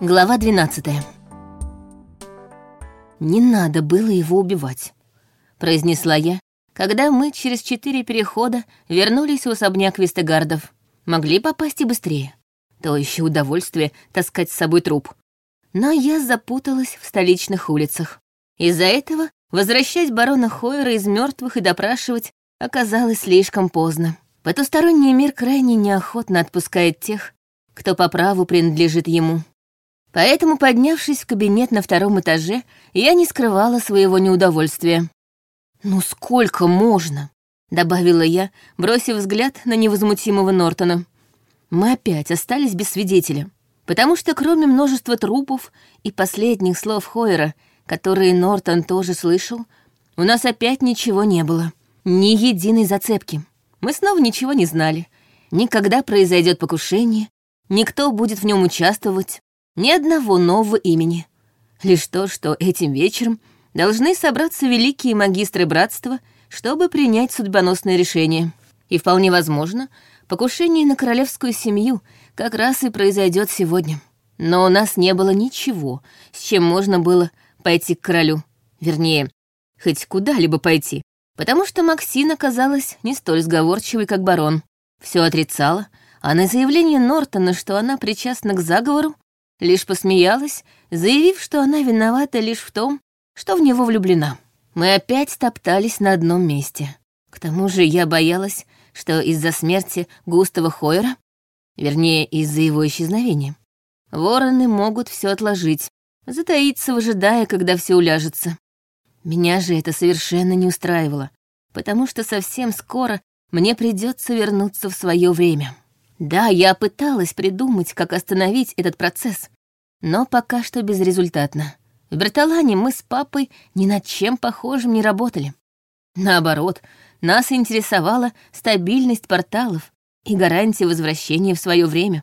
Глава 12 «Не надо было его убивать», — произнесла я, когда мы через четыре перехода вернулись в особняк Вестегардов. Могли попасть и быстрее. То еще удовольствие таскать с собой труп. Но я запуталась в столичных улицах. Из-за этого возвращать барона Хойера из мертвых и допрашивать оказалось слишком поздно. Потусторонний мир крайне неохотно отпускает тех, кто по праву принадлежит ему. Поэтому, поднявшись в кабинет на втором этаже, я не скрывала своего неудовольствия. «Ну сколько можно?» — добавила я, бросив взгляд на невозмутимого Нортона. Мы опять остались без свидетеля, потому что кроме множества трупов и последних слов Хойера, которые Нортон тоже слышал, у нас опять ничего не было. Ни единой зацепки. Мы снова ничего не знали. Никогда произойдет покушение, никто будет в нем участвовать, ни одного нового имени. Лишь то, что этим вечером должны собраться великие магистры братства, чтобы принять судьбоносное решение. И вполне возможно, покушение на королевскую семью как раз и произойдет сегодня. Но у нас не было ничего, с чем можно было пойти к королю. Вернее, хоть куда-либо пойти. Потому что Максина казалась не столь сговорчивой, как барон. Все отрицала, а на заявление Нортона, что она причастна к заговору, лишь посмеялась, заявив, что она виновата лишь в том, что в него влюблена. Мы опять топтались на одном месте. К тому же я боялась, что из-за смерти Густава Хойера, вернее, из-за его исчезновения, вороны могут все отложить, затаиться, выжидая, когда все уляжется. Меня же это совершенно не устраивало, потому что совсем скоро мне придется вернуться в свое время. Да, я пыталась придумать, как остановить этот процесс, но пока что безрезультатно. В Берталане мы с папой ни над чем похожим не работали. Наоборот, нас интересовала стабильность порталов и гарантия возвращения в свое время,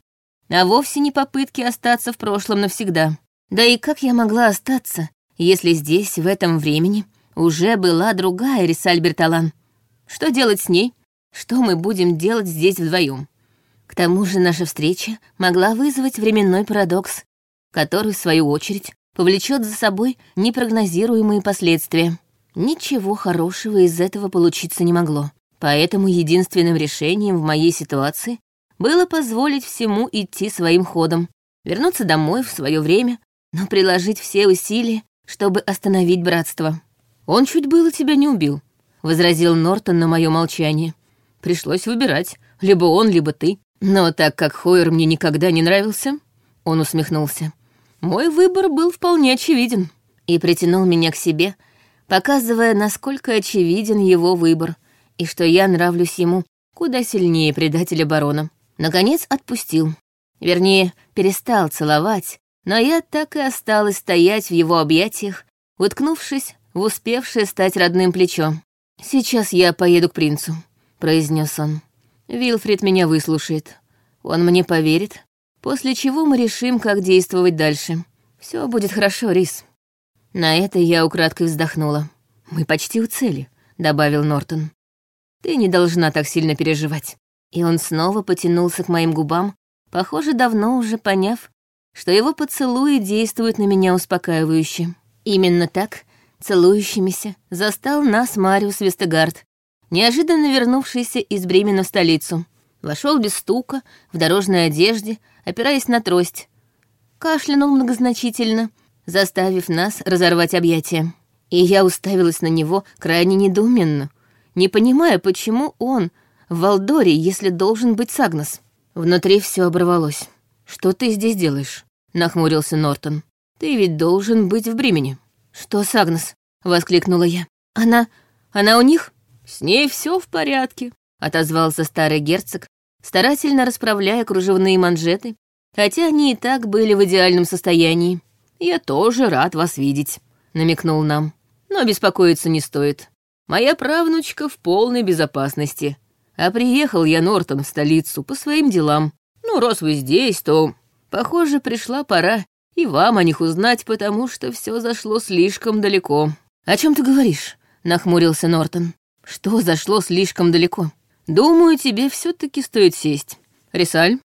а вовсе не попытки остаться в прошлом навсегда. Да и как я могла остаться, если здесь, в этом времени, уже была другая Рисаль Берталан? Что делать с ней? Что мы будем делать здесь вдвоем? К тому же наша встреча могла вызвать временной парадокс, который, в свою очередь, повлечет за собой непрогнозируемые последствия. Ничего хорошего из этого получиться не могло. Поэтому единственным решением в моей ситуации было позволить всему идти своим ходом, вернуться домой в свое время, но приложить все усилия, чтобы остановить братство. «Он чуть было тебя не убил», — возразил Нортон на мое молчание. «Пришлось выбирать, либо он, либо ты. Но так как Хойер мне никогда не нравился, он усмехнулся. Мой выбор был вполне очевиден и притянул меня к себе, показывая, насколько очевиден его выбор, и что я нравлюсь ему куда сильнее предателя барона. Наконец отпустил. Вернее, перестал целовать, но я так и осталась стоять в его объятиях, уткнувшись в успевшее стать родным плечо. «Сейчас я поеду к принцу», — произнес он. Вилфрид меня выслушает. Он мне поверит, после чего мы решим, как действовать дальше. Все будет хорошо, Рис. На это я украдкой вздохнула. Мы почти у цели, добавил Нортон. Ты не должна так сильно переживать. И он снова потянулся к моим губам, похоже, давно уже поняв, что его поцелуи действуют на меня успокаивающе. Именно так, целующимися, застал нас Мариус Вестегард, неожиданно вернувшийся из Бремена в столицу. Вошел без стука, в дорожной одежде, опираясь на трость. Кашлянул многозначительно, заставив нас разорвать объятия. И я уставилась на него крайне недоуменно, не понимая, почему он в Валдоре, если должен быть Сагнос. Внутри все оборвалось. «Что ты здесь делаешь?» — нахмурился Нортон. «Ты ведь должен быть в Бремени». «Что Сагнос?» — воскликнула я. «Она... она у них?» «С ней все в порядке», — отозвался старый герцог, старательно расправляя кружевные манжеты, хотя они и так были в идеальном состоянии. «Я тоже рад вас видеть», — намекнул нам. «Но беспокоиться не стоит. Моя правнучка в полной безопасности. А приехал я, Нортон, в столицу по своим делам. Ну, раз вы здесь, то, похоже, пришла пора и вам о них узнать, потому что все зашло слишком далеко». «О чем ты говоришь?» — нахмурился Нортон. Что зашло слишком далеко? Думаю, тебе все таки стоит сесть. Рисаль,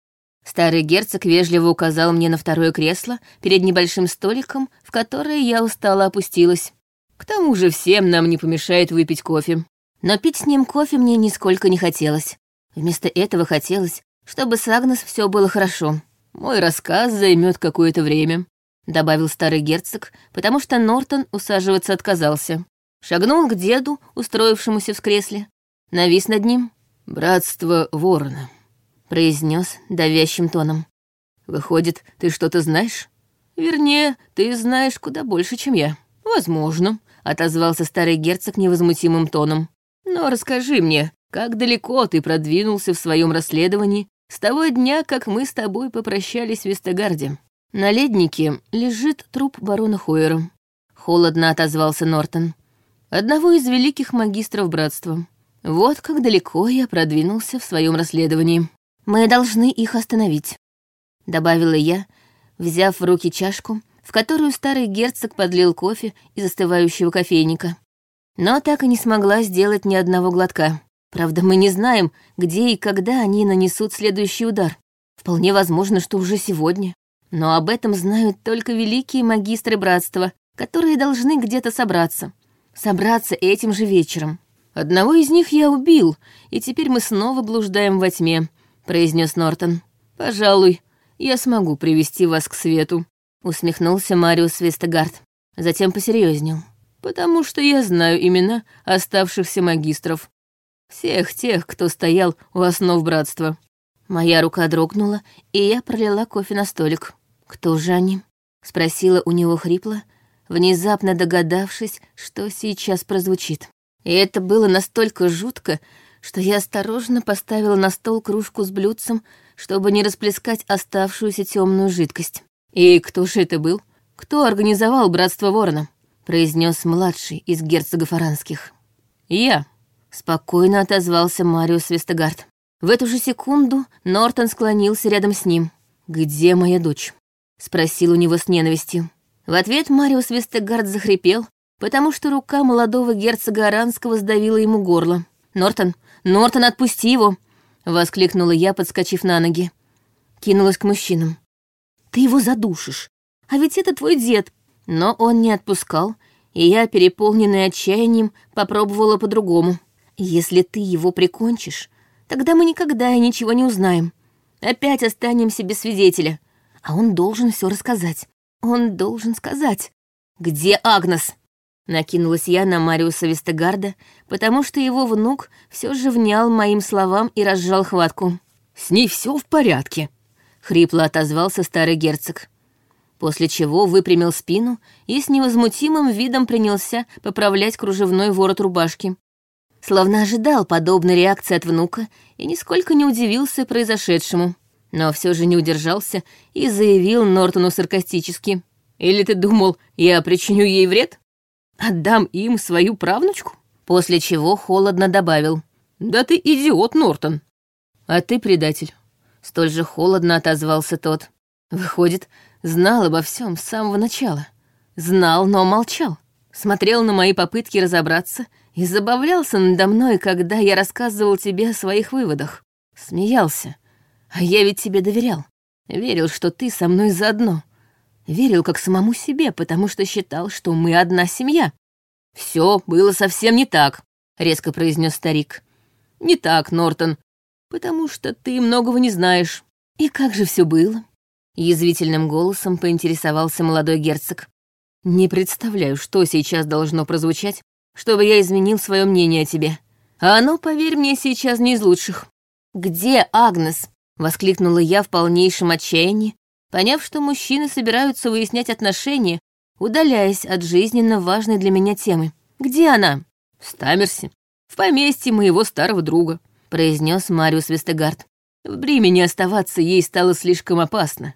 Старый герцог вежливо указал мне на второе кресло перед небольшим столиком, в которое я устало опустилась. К тому же всем нам не помешает выпить кофе. Но пить с ним кофе мне нисколько не хотелось. Вместо этого хотелось, чтобы с Агнес все было хорошо. Мой рассказ займет какое-то время, добавил старый герцог, потому что Нортон усаживаться отказался. Шагнул к деду, устроившемуся в кресле, навис над ним. «Братство ворона», — произнес давящим тоном. «Выходит, ты что-то знаешь? Вернее, ты знаешь куда больше, чем я». «Возможно», — отозвался старый герцог невозмутимым тоном. «Но расскажи мне, как далеко ты продвинулся в своем расследовании с того дня, как мы с тобой попрощались в Вестегарде?» «На леднике лежит труп барона Хойера», — холодно отозвался Нортон. «Одного из великих магистров братства. Вот как далеко я продвинулся в своем расследовании. Мы должны их остановить», — добавила я, взяв в руки чашку, в которую старый герцог подлил кофе из остывающего кофейника. Но так и не смогла сделать ни одного глотка. Правда, мы не знаем, где и когда они нанесут следующий удар. Вполне возможно, что уже сегодня. Но об этом знают только великие магистры братства, которые должны где-то собраться. Собраться этим же вечером. Одного из них я убил, и теперь мы снова блуждаем во тьме, произнес Нортон. Пожалуй, я смогу привести вас к свету, усмехнулся Мариус Вестегард. Затем посерьезнел. Потому что я знаю имена оставшихся магистров. Всех тех, кто стоял у основ братства. Моя рука дрогнула, и я пролила кофе на столик. «Кто же они?» — спросила у него хрипло, внезапно догадавшись, что сейчас прозвучит. И это было настолько жутко, что я осторожно поставила на стол кружку с блюдцем, чтобы не расплескать оставшуюся темную жидкость. «И кто же это был? Кто организовал Братство Ворона?» — произнес младший из герцогов Аранских. «Я», — спокойно отозвался Мариус Вестегард. В эту же секунду Нортон склонился рядом с ним. «Где моя дочь?» — спросил у него с ненавистью. В ответ Мариус Вестегард захрипел, потому что рука молодого герцога Аранского сдавила ему горло. «Нортон! Нортон, отпусти его!» — воскликнула я, подскочив на ноги. Кинулась к мужчинам. «Ты его задушишь! А ведь это твой дед!» Но он не отпускал, и я, переполненная отчаянием, попробовала по-другому. «Если ты его прикончишь, Тогда мы никогда и ничего не узнаем. Опять останемся без свидетеля. А он должен все рассказать. Он должен сказать. Где Агнес? Накинулась я на Мариуса Вестегарда, потому что его внук все же внял моим словам и разжал хватку. «С ней все в порядке», — хрипло отозвался старый герцог. После чего выпрямил спину и с невозмутимым видом принялся поправлять кружевной ворот рубашки, словно ожидал подобной реакции от внука и нисколько не удивился произошедшему. Но все же не удержался и заявил Нортону саркастически. «Или ты думал, я причиню ей вред? Отдам им свою правнучку?» После чего холодно добавил. «Да ты идиот, Нортон!» «А ты предатель!» Столь же холодно отозвался тот. Выходит, знал обо всем с самого начала. Знал, но молчал. Смотрел на мои попытки разобраться и забавлялся надо мной, когда я рассказывал тебе о своих выводах. Смеялся. А я ведь тебе доверял. Верил, что ты со мной заодно. Верил как самому себе, потому что считал, что мы одна семья. Все было совсем не так, резко произнес старик. Не так, Нортон, потому что ты многого не знаешь. И как же все было? Язвительным голосом поинтересовался молодой герцог. Не представляю, что сейчас должно прозвучать, чтобы я изменил свое мнение о тебе. А оно, поверь мне, сейчас не из лучших. «Где Агнес?» — воскликнула я в полнейшем отчаянии, поняв, что мужчины собираются выяснять отношения, удаляясь от жизненно важной для меня темы. «Где она?» «В Стамерсе, в поместье моего старого друга», — произнес Мариус Вестегард. «В Бримене оставаться ей стало слишком опасно.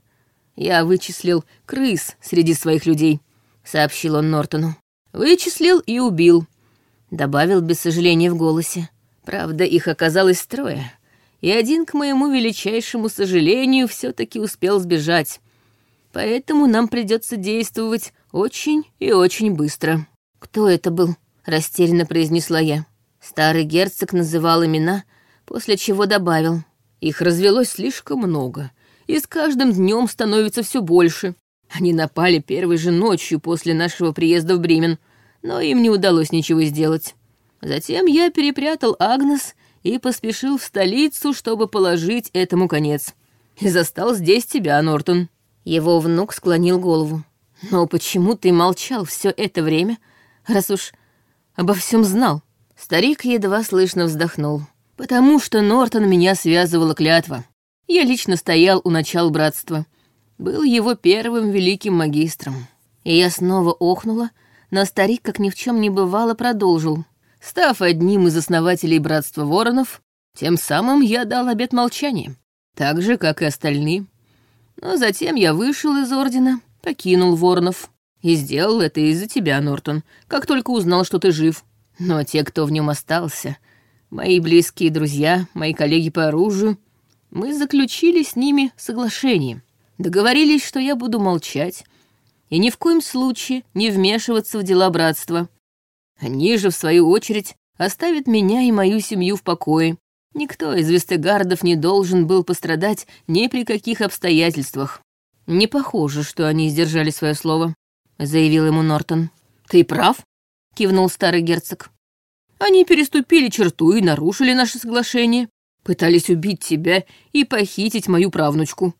Я вычислил крыс среди своих людей», — сообщил он Нортону. «Вычислил и убил добавил без сожаления в голосе. Правда, их оказалось трое, и один, к моему величайшему сожалению, все таки успел сбежать. Поэтому нам придется действовать очень и очень быстро. «Кто это был?» — растерянно произнесла я. Старый герцог называл имена, после чего добавил. Их развелось слишком много, и с каждым днем становится все больше. Они напали первой же ночью после нашего приезда в Бремен, но им не удалось ничего сделать. Затем я перепрятал Агнес и поспешил в столицу, чтобы положить этому конец. И застал здесь тебя, Нортон». Его внук склонил голову. «Но почему ты молчал все это время, раз уж обо всем знал?» Старик едва слышно вздохнул. «Потому что Нортон меня связывала клятва. Я лично стоял у начала братства. Был его первым великим магистром. И я снова охнула, но старик, как ни в чем не бывало, продолжил. Став одним из основателей Братства Воронов, тем самым я дал обет молчания, так же, как и остальные. Но затем я вышел из Ордена, покинул Воронов. И сделал это из-за тебя, Нортон, как только узнал, что ты жив. Но те, кто в нем остался, мои близкие друзья, мои коллеги по оружию, мы заключили с ними соглашение. Договорились, что я буду молчать и ни в коем случае не вмешиваться в дела братства, они же, в свою очередь, оставят меня и мою семью в покое. Никто из Вестегардов не должен был пострадать ни при каких обстоятельствах. Не похоже, что они сдержали свое слово, заявил ему Нортон. Ты прав, кивнул старый герцог. Они переступили черту и нарушили наше соглашение, пытались убить тебя и похитить мою правнучку.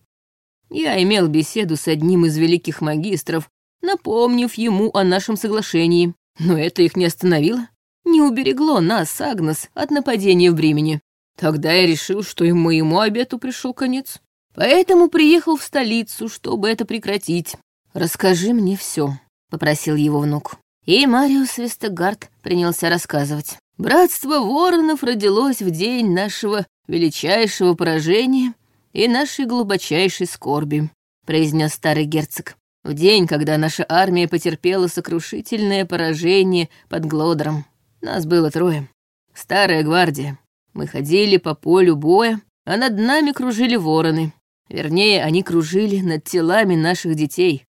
Я имел беседу с одним из великих магистров, напомнив ему о нашем соглашении. Но это их не остановило, не уберегло нас, Агнес, от нападения в Бремени. Тогда я решил, что и моему обету пришел конец. Поэтому приехал в столицу, чтобы это прекратить. «Расскажи мне все, попросил его внук. И Мариус Вестегард принялся рассказывать. «Братство воронов родилось в день нашего величайшего поражения и нашей глубочайшей скорби», — произнес старый герцог. В день, когда наша армия потерпела сокрушительное поражение под Глодером. Нас было трое. Старая гвардия. Мы ходили по полю боя, а над нами кружили вороны. Вернее, они кружили над телами наших детей,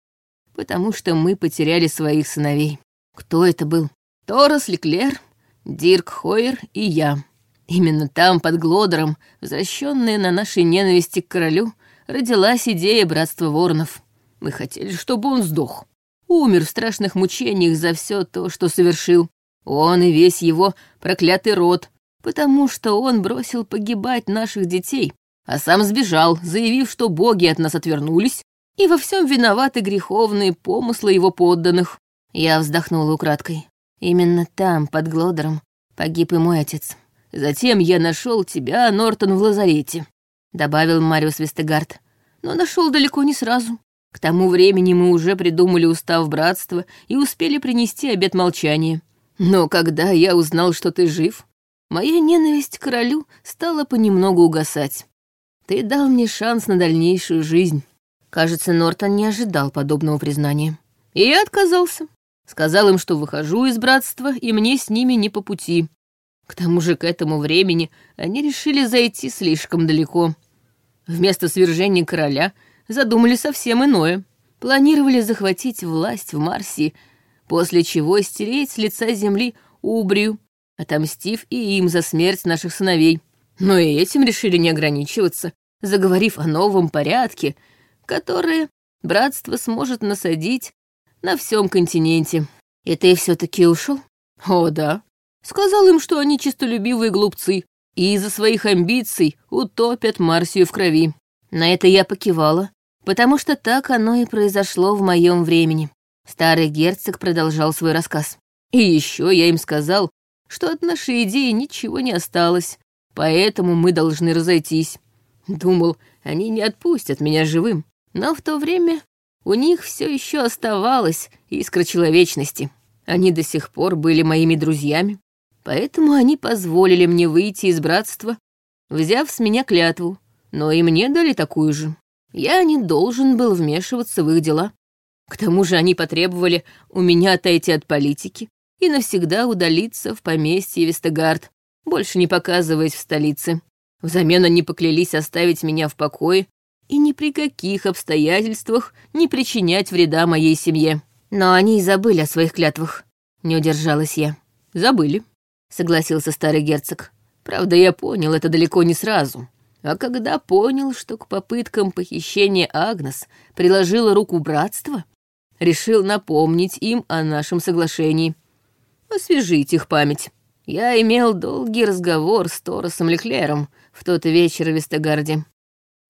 потому что мы потеряли своих сыновей. Кто это был? Торос Леклер, Дирк Хойер и я. Именно там, под Глодером, возвращенная на нашей ненависти к королю, родилась идея Братства Воронов. Мы хотели, чтобы он сдох. Умер в страшных мучениях за все то, что совершил. Он и весь его проклятый род, потому что он бросил погибать наших детей, а сам сбежал, заявив, что боги от нас отвернулись, и во всем виноваты греховные помыслы его подданных. Я вздохнула украдкой. Именно там, под Глодером, погиб и мой отец. Затем я нашел тебя, Нортон, в лазарете, добавил Мариус Вестегард. Но нашел далеко не сразу. К тому времени мы уже придумали устав братства и успели принести обет молчания. Но когда я узнал, что ты жив, моя ненависть к королю стала понемногу угасать. Ты дал мне шанс на дальнейшую жизнь. Кажется, Нортон не ожидал подобного признания. И я отказался. Сказал им, что выхожу из братства, и мне с ними не по пути. К тому же к этому времени они решили зайти слишком далеко. Вместо свержения короля — задумали совсем иное. Планировали захватить власть в Марсии, после чего стереть с лица земли Убрию, отомстив и им за смерть наших сыновей. Но и этим решили не ограничиваться, заговорив о новом порядке, который братство сможет насадить на всем континенте. И ты все-таки ушел? О, да. Сказал им, что они чистолюбивые глупцы и из-за своих амбиций утопят Марсию в крови. На это я покивала, потому что так оно и произошло в моем времени. Старый герцог продолжал свой рассказ. И еще я им сказал, что от нашей идеи ничего не осталось, поэтому мы должны разойтись. Думал, они не отпустят меня живым, но в то время у них все еще оставалась искра человечности. Они до сих пор были моими друзьями, поэтому они позволили мне выйти из братства, взяв с меня клятву, но и мне дали такую же. Я не должен был вмешиваться в их дела. К тому же они потребовали у меня отойти от политики и навсегда удалиться в поместье Вестегард, больше не показываясь в столице. Взамен они поклялись оставить меня в покое и ни при каких обстоятельствах не причинять вреда моей семье. Но они и забыли о своих клятвах. Не удержалась я. Забыли, согласился старый герцог. Правда, я понял это далеко не сразу. А когда понял, что к попыткам похищения Агнес приложила руку братства, решил напомнить им о нашем соглашении. Освежить их память. Я имел долгий разговор с Торосом Леклером в тот вечер в Вестегарде.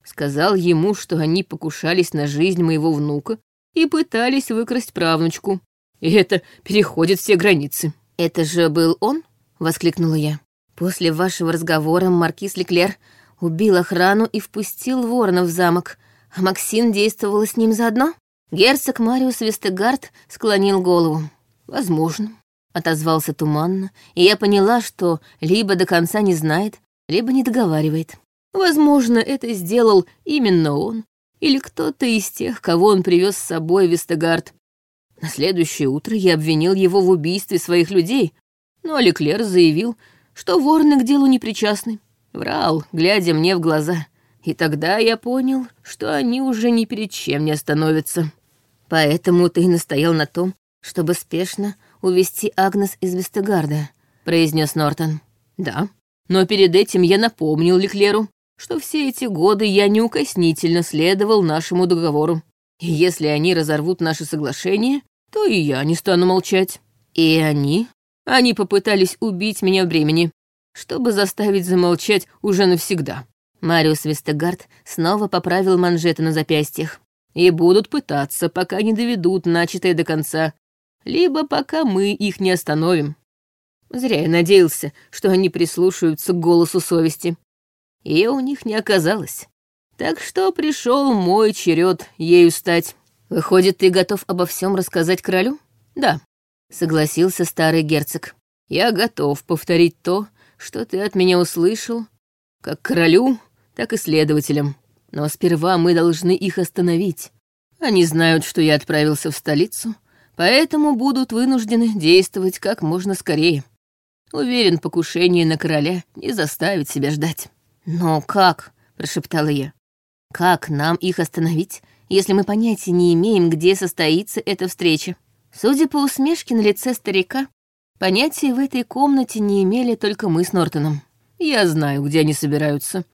Сказал ему, что они покушались на жизнь моего внука и пытались выкрасть правнучку. И это переходит все границы. «Это же был он?» — воскликнула я. «После вашего разговора маркиз Леклер убил охрану и впустил ворона в замок, а Максин действовала с ним заодно?» Герцог Мариус Вестегард склонил голову. «Возможно», — отозвался туманно, и я поняла, что либо до конца не знает, либо не договаривает. Возможно, это сделал именно он, или кто-то из тех, кого он привез с собой в Вестегард. На следующее утро я обвинил его в убийстве своих людей, но Леклер заявил, что ворны к делу не причастны. Врал, глядя мне в глаза. И тогда я понял, что они уже ни перед чем не остановятся. Поэтому ты настоял на том, чтобы спешно увести Агнес из Вестегарда, произнес Нортон. Да, но перед этим я напомнил Леклеру, что все эти годы я неукоснительно следовал нашему договору. И если они разорвут наше соглашение, то и я не стану молчать. И они? Они попытались убить меня в бремени, чтобы заставить замолчать уже навсегда. Мариус Вестегард снова поправил манжеты на запястьях. И будут пытаться, пока не доведут начатое до конца, либо пока мы их не остановим. Зря я надеялся, что они прислушаются к голосу совести и у них не оказалось. Так что пришел мой черед ею стать. Выходит, ты готов обо всем рассказать королю? Да, согласился старый герцог. Я готов повторить то, что ты от меня услышал, как королю, так и следователям. Но сперва мы должны их остановить. Они знают, что я отправился в столицу, поэтому будут вынуждены действовать как можно скорее. Уверен, покушение на короля не заставит себя ждать. «Но как?» — прошептала я. «Как нам их остановить, если мы понятия не имеем, где состоится эта встреча?» Судя по усмешке на лице старика, понятия в этой комнате не имели только мы с Нортоном. Я знаю, где они собираются.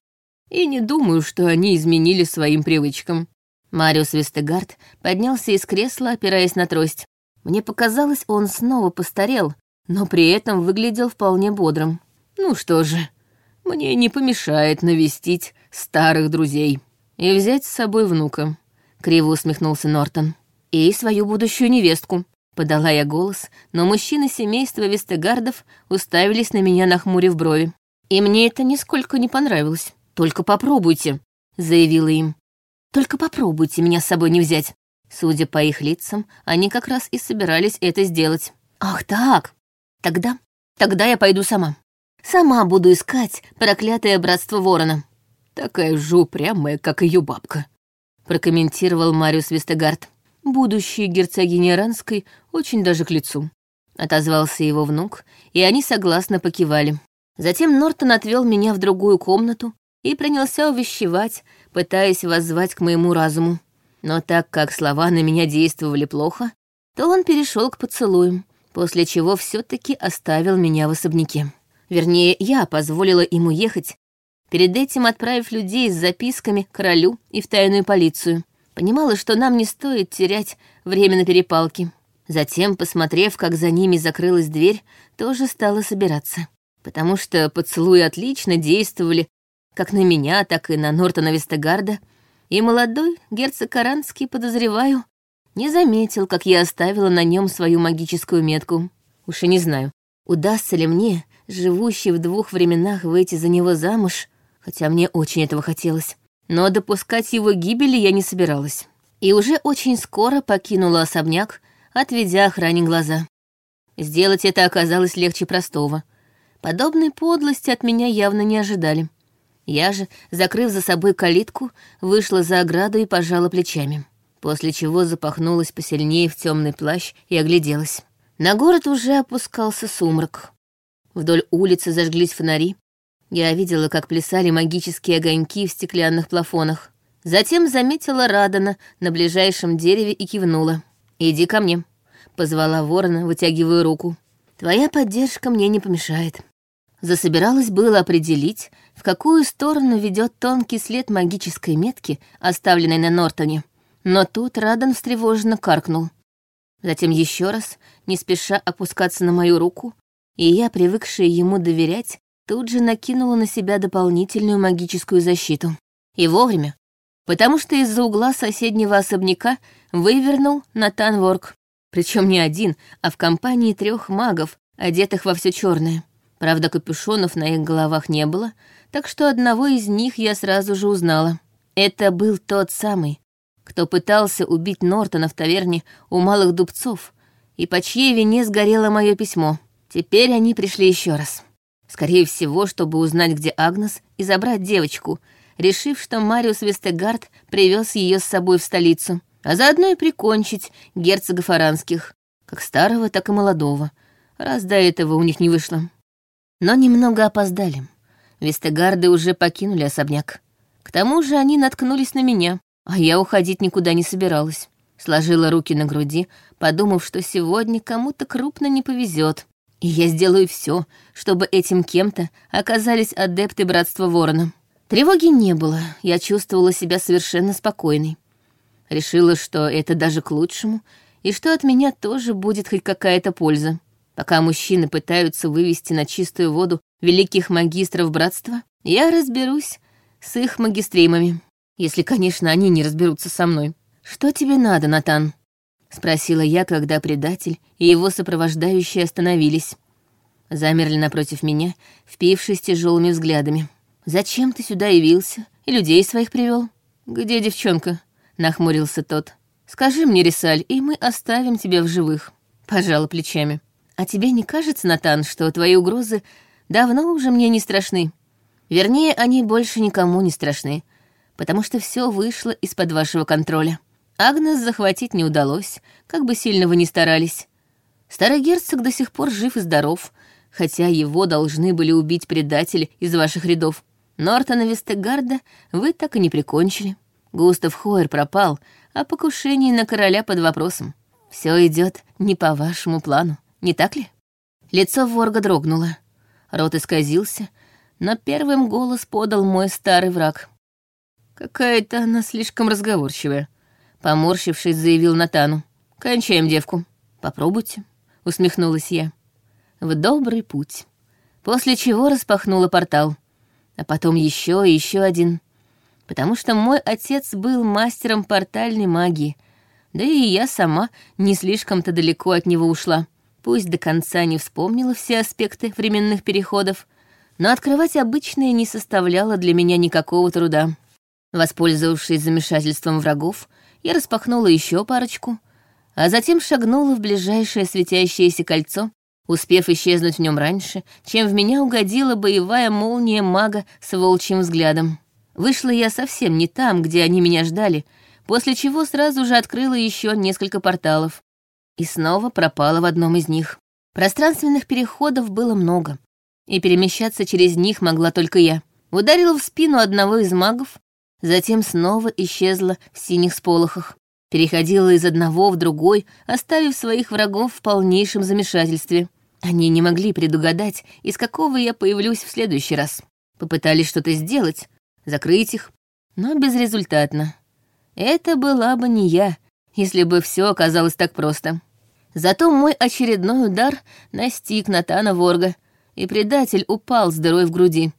И не думаю, что они изменили своим привычкам. Мариус Вестегард поднялся из кресла, опираясь на трость. Мне показалось, он снова постарел, но при этом выглядел вполне бодрым. Ну что же, мне не помешает навестить старых друзей и взять с собой внука», — криво усмехнулся Нортон. «И свою будущую невестку», — подала я голос, но мужчины семейства Вестегардов уставились на меня, нахмурив брови. И мне это нисколько не понравилось. «Только попробуйте», — заявила им. «Только попробуйте меня с собой не взять». Судя по их лицам, они как раз и собирались это сделать. «Ах так! Тогда... Тогда я пойду сама. Сама буду искать проклятое братство ворона». «Такая же упрямая, как ее бабка», — прокомментировал Мариус Вестегард. «Будущей герцогине Ранской очень даже к лицу», — отозвался его внук, и они согласно покивали. Затем Нортон отвел меня в другую комнату и принялся увещевать, пытаясь воззвать к моему разуму. Но так как слова на меня действовали плохо, то он перешел к поцелуям, после чего все таки оставил меня в особняке. Вернее, я позволила ему ехать, перед этим отправив людей с записками королю и в тайную полицию. Понимала, что нам не стоит терять время на перепалки. Затем, посмотрев, как за ними закрылась дверь, тоже стала собираться. Потому что поцелуи отлично действовали как на меня, так и на Нортона Вестегарда, и молодой герцог Каранский, подозреваю, не заметил, как я оставила на нем свою магическую метку. Уж и не знаю, удастся ли мне живущий в двух временах, выйти за него замуж, хотя мне очень этого хотелось. Но допускать его гибели я не собиралась. И уже очень скоро покинула особняк, отведя охране глаза. Сделать это оказалось легче простого. Подобной подлости от меня явно не ожидали. Я же, закрыв за собой калитку, вышла за ограду и пожала плечами, после чего запахнулась посильнее в темный плащ и огляделась. На город уже опускался сумрак. Вдоль улицы зажглись фонари. Я видела, как плясали магические огоньки в стеклянных плафонах. Затем заметила Радана на ближайшем дереве и кивнула. «Иди ко мне», — позвала ворона, вытягивая руку. «Твоя поддержка мне не помешает». Засобиралась было определить, в какую сторону ведет тонкий след магической метки, оставленной на Нортоне. Но тут Радан встревоженно каркнул. Затем еще раз, не спеша опускаться на мою руку, и я, привыкшая ему доверять, тут же накинула на себя дополнительную магическую защиту. И вовремя, потому что из-за угла соседнего особняка вывернул Натан Ворк. Причем не один, а в компании трех магов, одетых во все черное. Правда, капюшонов на их головах не было, так что одного из них я сразу же узнала. Это был тот самый, кто пытался убить Нортона в таверне у малых дубцов, и по чьей вине сгорело мое письмо. Теперь они пришли еще раз. Скорее всего, чтобы узнать, где Агнес, и забрать девочку, решив, что Мариус Вестегард привез ее с собой в столицу, а заодно и прикончить герцогов аранских, как старого, так и молодого, раз до этого у них не вышло. Но немного опоздали. Вестегарды уже покинули особняк. К тому же они наткнулись на меня, а я уходить никуда не собиралась. Сложила руки на груди, подумав, что сегодня кому-то крупно не повезет, и я сделаю все, чтобы этим кем-то оказались адепты Братства Ворона. Тревоги не было, я чувствовала себя совершенно спокойной. Решила, что это даже к лучшему, и что от меня тоже будет хоть какая-то польза. Пока мужчины пытаются вывести на чистую воду великих магистров братства, я разберусь с их магистримами. Если, конечно, они не разберутся со мной. Что тебе надо, Натан? Спросила я, когда предатель и его сопровождающие остановились. Замерли напротив меня, впившись тяжелыми взглядами. «Зачем ты сюда явился и людей своих привел? «Где девчонка?» — нахмурился тот. «Скажи мне, Рисаль, и мы оставим тебя в живых». Пожала плечами. А тебе не кажется, Натан, что твои угрозы давно уже мне не страшны? Вернее, они больше никому не страшны, потому что все вышло из-под вашего контроля. Агнес захватить не удалось, как бы сильно вы ни старались. Старый герцог до сих пор жив и здоров, хотя его должны были убить предатели из ваших рядов. Нортона Вестегарда вы так и не прикончили. Густав Хойер пропал, а покушение на короля под вопросом. Все идет не по вашему плану не так ли?» Лицо ворга дрогнуло. Рот исказился, но первым голос подал мой старый враг. «Какая-то она слишком разговорчивая», — поморщившись, заявил Натану. «Кончаем девку». «Попробуйте», — усмехнулась я. «В добрый путь». После чего распахнула портал. А потом еще и еще один. Потому что мой отец был мастером портальной магии, да и я сама не слишком-то далеко от него ушла. Пусть до конца не вспомнила все аспекты временных переходов, но открывать обычные не составляло для меня никакого труда. Воспользовавшись замешательством врагов, я распахнула еще парочку, а затем шагнула в ближайшее светящееся кольцо, успев исчезнуть в нем раньше, чем в меня угодила боевая молния мага с волчьим взглядом. Вышла я совсем не там, где они меня ждали, после чего сразу же открыла еще несколько порталов и снова пропала в одном из них. Пространственных переходов было много, и перемещаться через них могла только я. Ударила в спину одного из магов, затем снова исчезла в синих сполохах. Переходила из одного в другой, оставив своих врагов в полнейшем замешательстве. Они не могли предугадать, из какого я появлюсь в следующий раз. Попытались что-то сделать, закрыть их, но безрезультатно. Это была бы не я, если бы все оказалось так просто. Зато мой очередной удар настиг Натана Ворга, и предатель упал с дырой в груди.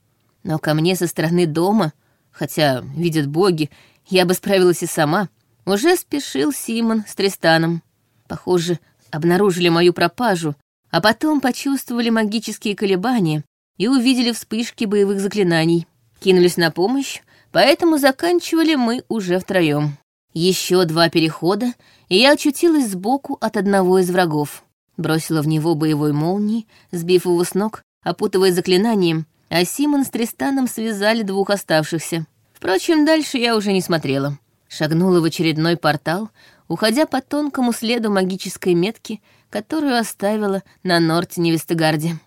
Но ко мне со стороны дома, хотя, видят боги, я бы справилась и сама, уже спешил Симон с Тристаном. Похоже, обнаружили мою пропажу, а потом почувствовали магические колебания и увидели вспышки боевых заклинаний. Кинулись на помощь, поэтому заканчивали мы уже втроем. Еще два перехода, и я очутилась сбоку от одного из врагов. Бросила в него боевой молнии, сбив его с ног, опутывая заклинанием, а Симон с Тристаном связали двух оставшихся. Впрочем, дальше я уже не смотрела. Шагнула в очередной портал, уходя по тонкому следу магической метки, которую оставила на Нортине Вестегарде.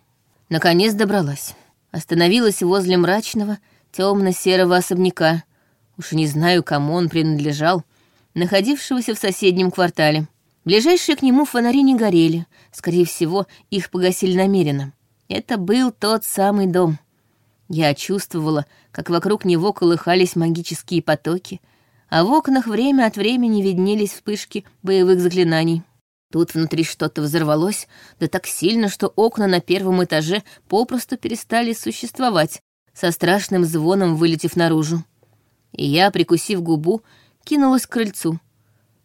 Наконец добралась. Остановилась возле мрачного, темно-серого особняка. Уж не знаю, кому он принадлежал, находившегося в соседнем квартале. Ближайшие к нему фонари не горели, скорее всего, их погасили намеренно. Это был тот самый дом. Я чувствовала, как вокруг него колыхались магические потоки, а в окнах время от времени виднелись вспышки боевых заклинаний. Тут внутри что-то взорвалось, да так сильно, что окна на первом этаже попросту перестали существовать, со страшным звоном вылетев наружу. И я, прикусив губу, кинулась к крыльцу.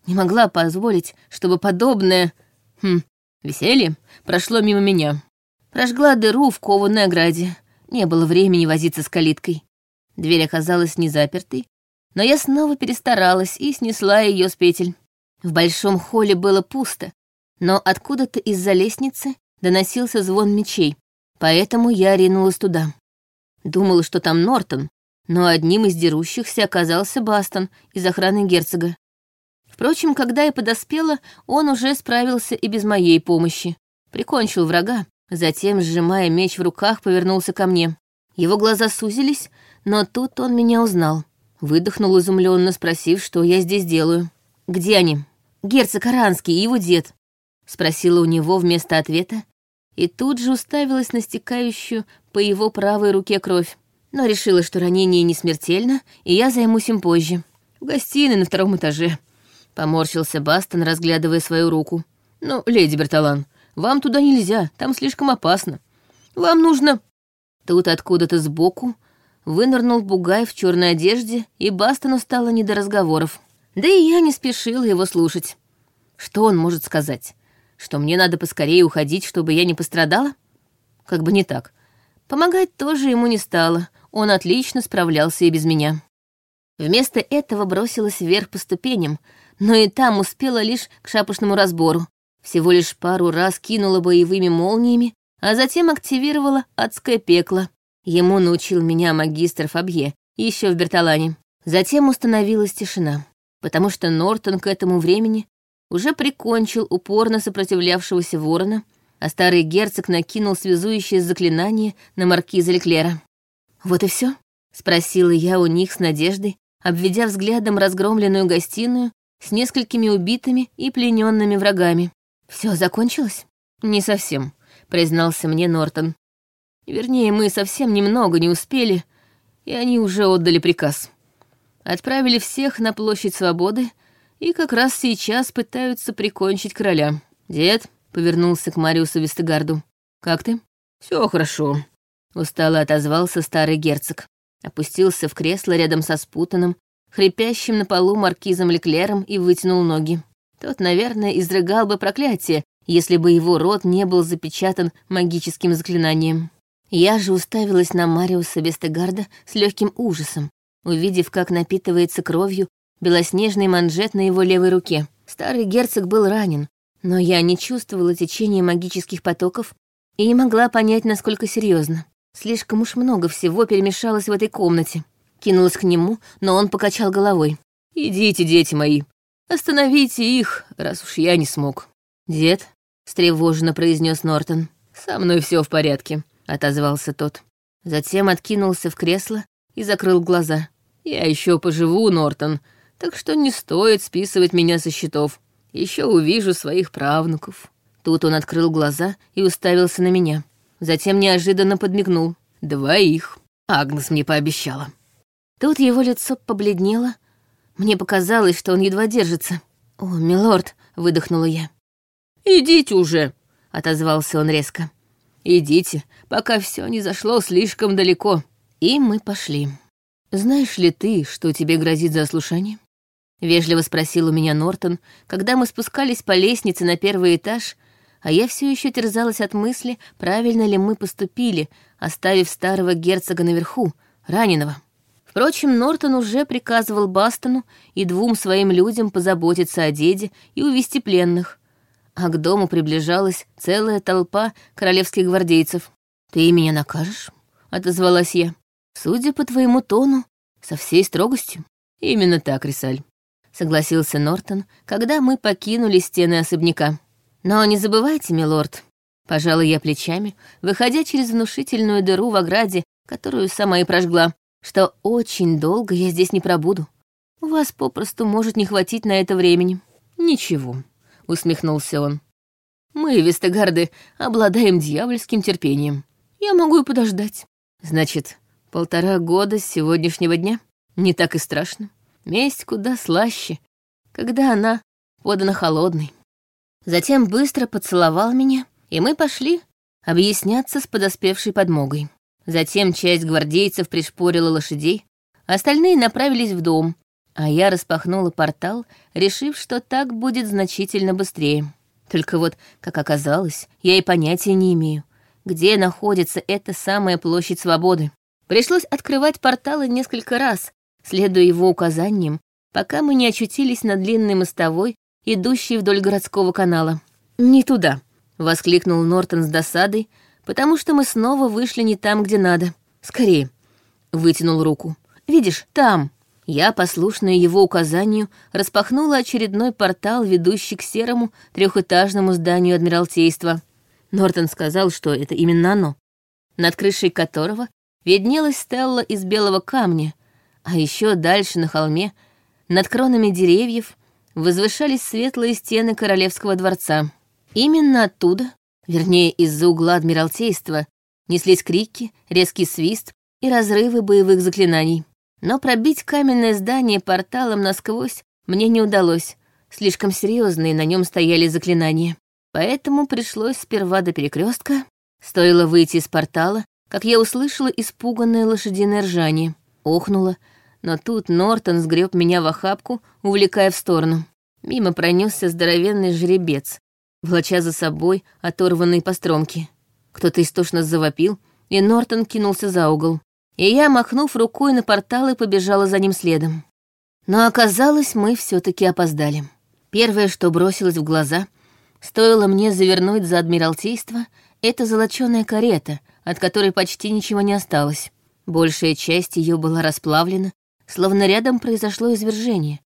Не могла позволить, чтобы подобное... Хм, веселье прошло мимо меня. Прожгла дыру в кованой ограде. Не было времени возиться с калиткой. Дверь оказалась не запертой, но я снова перестаралась и снесла ее с петель. В большом холле было пусто, но откуда-то из-за лестницы доносился звон мечей, поэтому я ринулась туда. Думала, что там Нортон, но одним из дерущихся оказался Бастон из охраны герцога. Впрочем, когда я подоспела, он уже справился и без моей помощи. Прикончил врага, затем, сжимая меч в руках, повернулся ко мне. Его глаза сузились, но тут он меня узнал. Выдохнул изумленно, спросив, что я здесь делаю. «Где они?» «Герцог Аранский и его дед», — спросила у него вместо ответа, и тут же уставилась на стекающую по его правой руке кровь. Но решила, что ранение не смертельно, и я займусь им позже. В гостиной на втором этаже. Поморщился Бастон, разглядывая свою руку. «Ну, леди Берталан, вам туда нельзя, там слишком опасно. Вам нужно...» Тут откуда-то сбоку вынырнул бугай в черной одежде, и Бастону стало не до разговоров. Да и я не спешила его слушать. Что он может сказать? Что мне надо поскорее уходить, чтобы я не пострадала? Как бы не так. Помогать тоже ему не стало, он отлично справлялся и без меня. Вместо этого бросилась вверх по ступеням, но и там успела лишь к шапошному разбору. Всего лишь пару раз кинула боевыми молниями, а затем активировала адское пекло. Ему научил меня магистр Фабье, еще в Берталане. Затем установилась тишина, потому что Нортон к этому времени уже прикончил упорно сопротивлявшегося ворона, а старый герцог накинул связующее заклинание на маркиза Леклера. «Вот и все? спросила я у них с надеждой, обведя взглядом разгромленную гостиную с несколькими убитыми и плененными врагами. Все закончилось?» «Не совсем», — признался мне Нортон. «Вернее, мы совсем немного не успели, и они уже отдали приказ. Отправили всех на площадь Свободы и как раз сейчас пытаются прикончить короля. Дед повернулся к Мариусу Вестегарду. «Как ты?» Все хорошо», — устало отозвался старый герцог. Опустился в кресло рядом со спутанным, хрипящим на полу маркизом Леклером и вытянул ноги. Тот, наверное, изрыгал бы проклятие, если бы его рот не был запечатан магическим заклинанием. Я же уставилась на Мариуса Вестегарда с легким ужасом, увидев, как напитывается кровью белоснежный манжет на его левой руке. Старый герцог был ранен, но я не чувствовала течения магических потоков и не могла понять, насколько серьезно. Слишком уж много всего перемешалось в этой комнате. Кинулась к нему, но он покачал головой. «Идите, дети мои, остановите их, раз уж я не смог». «Дед», — встревоженно произнес Нортон. «Со мной все в порядке», — отозвался тот. Затем откинулся в кресло и закрыл глаза. «Я еще поживу, Нортон, так что не стоит списывать меня со счетов. Еще увижу своих правнуков». Тут он открыл глаза и уставился на меня. Затем неожиданно подмигнул. «Двоих. Агнес мне пообещала». Тут его лицо побледнело. Мне показалось, что он едва держится. «О, милорд!» — выдохнула я. «Идите уже!» — отозвался он резко. «Идите, пока все не зашло слишком далеко». И мы пошли. «Знаешь ли ты, что тебе грозит за ослушание?» — вежливо спросил у меня Нортон, когда мы спускались по лестнице на первый этаж, а я все еще терзалась от мысли, правильно ли мы поступили, оставив старого герцога наверху, раненого. Впрочем, Нортон уже приказывал Бастону и двум своим людям позаботиться о деде и увести пленных, а к дому приближалась целая толпа королевских гвардейцев. «Ты меня накажешь?» — отозвалась я. «Судя по твоему тону, со всей строгостью». «Именно так, Рисаль согласился Нортон, когда мы покинули стены особняка. Но не забывайте, милорд, пожалуй я плечами, выходя через внушительную дыру в ограде, которую сама и прожгла, что очень долго я здесь не пробуду. У вас попросту может не хватить на это времени. Ничего, усмехнулся он. Мы, Вестегарды, обладаем дьявольским терпением. я могу и подождать. Значит, полтора года с сегодняшнего дня? Не так и страшно. Месть куда слаще, когда она подана холодной. Затем быстро поцеловал меня, и мы пошли объясняться с подоспевшей подмогой. Затем часть гвардейцев пришпорила лошадей, остальные направились в дом, а я распахнула портал, решив, что так будет значительно быстрее. Только вот, как оказалось, я и понятия не имею, где находится эта самая площадь свободы. Пришлось открывать порталы несколько раз, следуя его указаниям, пока мы не очутились на длинной мостовой, идущей вдоль городского канала. «Не туда», — воскликнул Нортон с досадой, потому что мы снова вышли не там, где надо. «Скорее», — вытянул руку. «Видишь, там». Я, послушная его указанию, распахнула очередной портал, ведущий к серому трехэтажному зданию Адмиралтейства. Нортон сказал, что это именно оно, над крышей которого виднелась стелла из белого камня, а еще дальше на холме, над кронами деревьев, возвышались светлые стены королевского дворца. Именно оттуда, вернее, из-за угла Адмиралтейства, неслись крики, резкий свист и разрывы боевых заклинаний. Но пробить каменное здание порталом насквозь мне не удалось. Слишком серьезные на нем стояли заклинания. Поэтому пришлось сперва до перекрестка. Стоило выйти из портала, как я услышала испуганное лошадиное ржание. Охнула, но тут Нортон сгреб меня в охапку, увлекая в сторону. Мимо пронесся здоровенный жеребец, влача за собой оторванные постромки. Кто-то истошно завопил, и Нортон кинулся за угол и я, махнув рукой на порталы, побежала за ним следом. Но оказалось, мы все таки опоздали. Первое, что бросилось в глаза, стоило мне завернуть за Адмиралтейство, это золочёная карета, от которой почти ничего не осталось. Большая часть ее была расплавлена, словно рядом произошло извержение,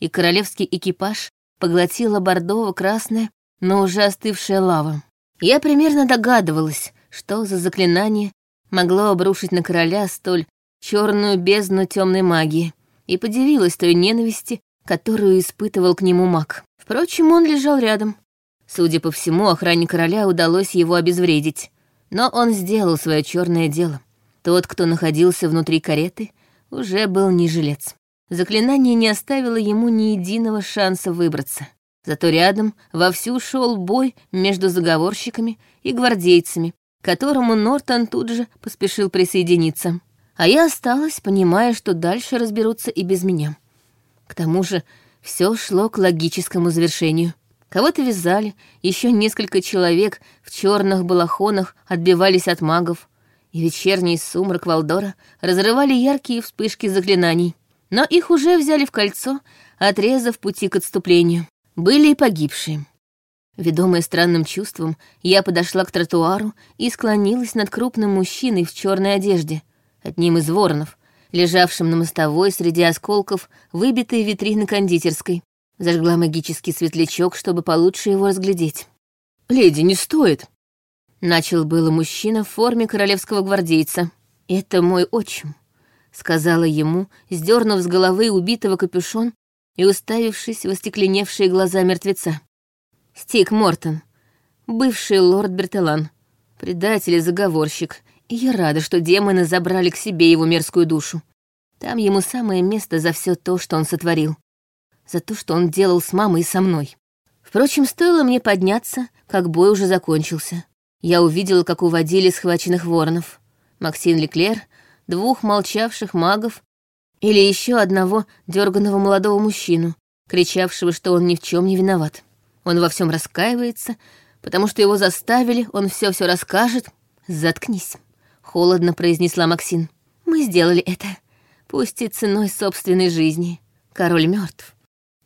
и королевский экипаж поглотила бордово-красная, но уже остывшая лава. Я примерно догадывалась, что за заклинание могло обрушить на короля столь черную бездну темной магии, и подивилась той ненависти, которую испытывал к нему маг. Впрочем, он лежал рядом. Судя по всему, охране короля удалось его обезвредить. Но он сделал свое черное дело. Тот, кто находился внутри кареты, уже был не жилец. Заклинание не оставило ему ни единого шанса выбраться. Зато рядом вовсю шел бой между заговорщиками и гвардейцами, к которому Нортон тут же поспешил присоединиться. А я осталась, понимая, что дальше разберутся и без меня. К тому же все шло к логическому завершению. Кого-то вязали, еще несколько человек в черных балахонах отбивались от магов, и вечерний сумрак Валдора разрывали яркие вспышки заклинаний. Но их уже взяли в кольцо, отрезав пути к отступлению. Были и погибшие. Ведомая странным чувством, я подошла к тротуару и склонилась над крупным мужчиной в черной одежде, одним из воронов, лежавшим на мостовой среди осколков выбитой витрины кондитерской. Зажгла магический светлячок, чтобы получше его разглядеть. «Леди, не стоит!» Начал было мужчина в форме королевского гвардейца. «Это мой отчим», — сказала ему, сдернув с головы убитого капюшон и уставившись в остекленевшие глаза мертвеца. Стик Мортон, бывший лорд Бертелан, предатель и заговорщик, и я рада, что демоны забрали к себе его мерзкую душу. Там ему самое место за все то, что он сотворил. За то, что он делал с мамой и со мной. Впрочем, стоило мне подняться, как бой уже закончился. Я увидела, как уводили схваченных воронов. Максим Леклер, двух молчавших магов или еще одного дерганого молодого мужчину, кричавшего, что он ни в чем не виноват. Он во всем раскаивается, потому что его заставили, он все-все расскажет. Заткнись, холодно произнесла Максин. Мы сделали это, пусть и ценой собственной жизни. Король мертв.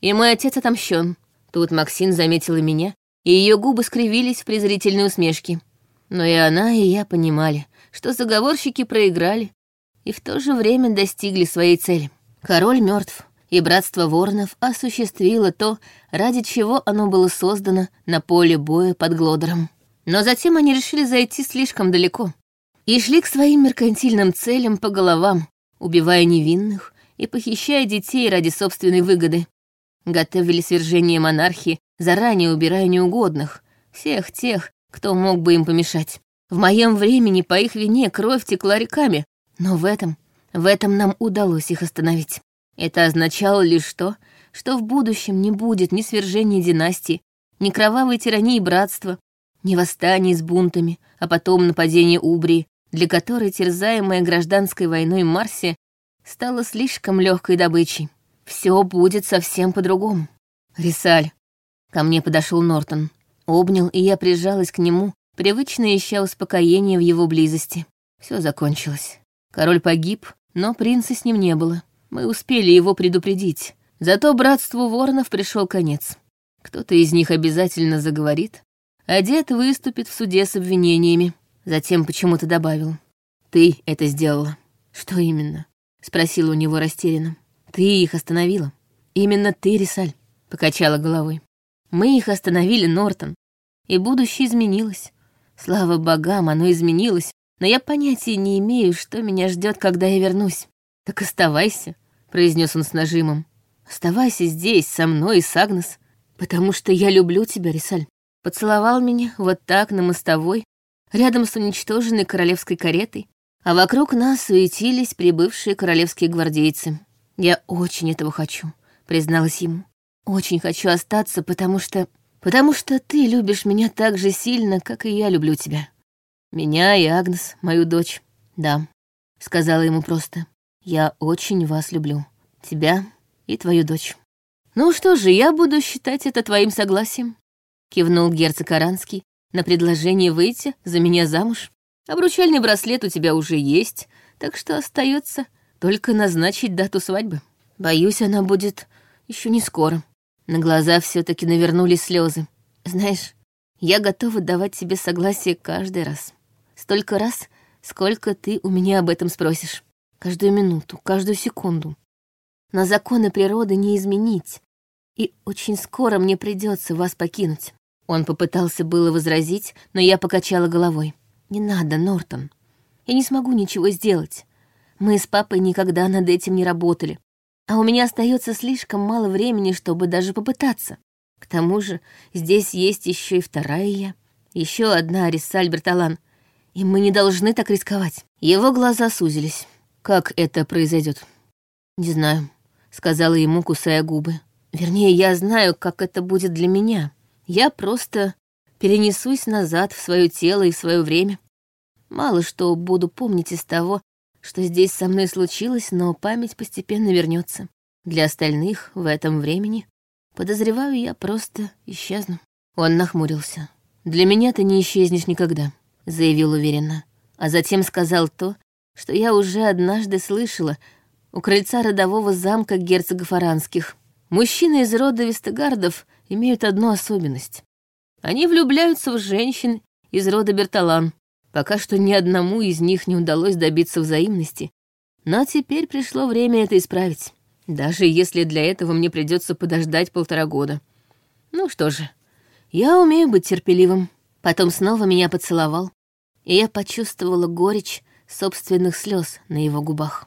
И мой отец отомщен. Тут Максин заметила меня, и ее губы скривились в презрительной усмешке. Но и она, и я понимали, что заговорщики проиграли и в то же время достигли своей цели. Король мертв, и братство воронов осуществило то, ради чего оно было создано на поле боя под Глодером. Но затем они решили зайти слишком далеко и шли к своим меркантильным целям по головам, убивая невинных и похищая детей ради собственной выгоды. Готовили свержение монархии, заранее убирая неугодных, всех тех, кто мог бы им помешать. В моем времени по их вине кровь текла реками, но в этом, в этом нам удалось их остановить. Это означало лишь то, что в будущем не будет ни свержения династии, ни кровавой тирании братства, ни восстаний с бунтами, а потом нападения Убрии, для которой терзаемая гражданской войной Марсия стала слишком легкой добычей. Все будет совсем по-другому. Рисаль. Ко мне подошел Нортон. Обнял, и я прижалась к нему, привычно ища успокоения в его близости. Все закончилось. Король погиб, но принца с ним не было. Мы успели его предупредить. Зато братству воронов пришел конец. Кто-то из них обязательно заговорит, а дед выступит в суде с обвинениями. Затем почему-то добавил. «Ты это сделала». «Что именно?» — спросила у него растерянно. «Ты их остановила. Именно ты, Рисаль», — покачала головой. «Мы их остановили, Нортон, и будущее изменилось. Слава богам, оно изменилось, но я понятия не имею, что меня ждет, когда я вернусь. Так оставайся», — произнес он с нажимом. «Оставайся здесь, со мной и с Агнес, потому что я люблю тебя, Рисаль». Поцеловал меня вот так на мостовой, рядом с уничтоженной королевской каретой, а вокруг нас суетились прибывшие королевские гвардейцы. «Я очень этого хочу», — призналась ему. «Очень хочу остаться, потому что... Потому что ты любишь меня так же сильно, как и я люблю тебя. Меня и Агнес, мою дочь. Да», — сказала ему просто. «Я очень вас люблю. Тебя и твою дочь». «Ну что же, я буду считать это твоим согласием», — кивнул герцог Аранский, на предложение выйти за меня замуж. Обручальный браслет у тебя уже есть, так что остается только назначить дату свадьбы. Боюсь, она будет еще не скоро. На глаза все-таки навернулись слезы. Знаешь, я готова давать тебе согласие каждый раз. Столько раз, сколько ты у меня об этом спросишь. Каждую минуту, каждую секунду. На законы природы не изменить, и очень скоро мне придется вас покинуть. Он попытался было возразить, но я покачала головой. «Не надо, Нортон. Я не смогу ничего сделать. Мы с папой никогда над этим не работали. А у меня остается слишком мало времени, чтобы даже попытаться. К тому же здесь есть еще и вторая я, еще одна Арисаль Берталан. И мы не должны так рисковать». Его глаза сузились. «Как это произойдет? «Не знаю», — сказала ему, кусая губы. «Вернее, я знаю, как это будет для меня». Я просто перенесусь назад в свое тело и в свое время. Мало что буду помнить из того, что здесь со мной случилось, но память постепенно вернется. Для остальных в этом времени, подозреваю, я просто исчезну. Он нахмурился. «Для меня ты не исчезнешь никогда», — заявил уверенно. А затем сказал то, что я уже однажды слышала у крыльца родового замка герцогов Аранских. Мужчины из рода Вестегардов имеют одну особенность. Они влюбляются в женщин из рода Берталан. Пока что ни одному из них не удалось добиться взаимности. Но теперь пришло время это исправить. Даже если для этого мне придется подождать полтора года. Ну что же, я умею быть терпеливым. Потом снова меня поцеловал, и я почувствовала горечь собственных слез на его губах.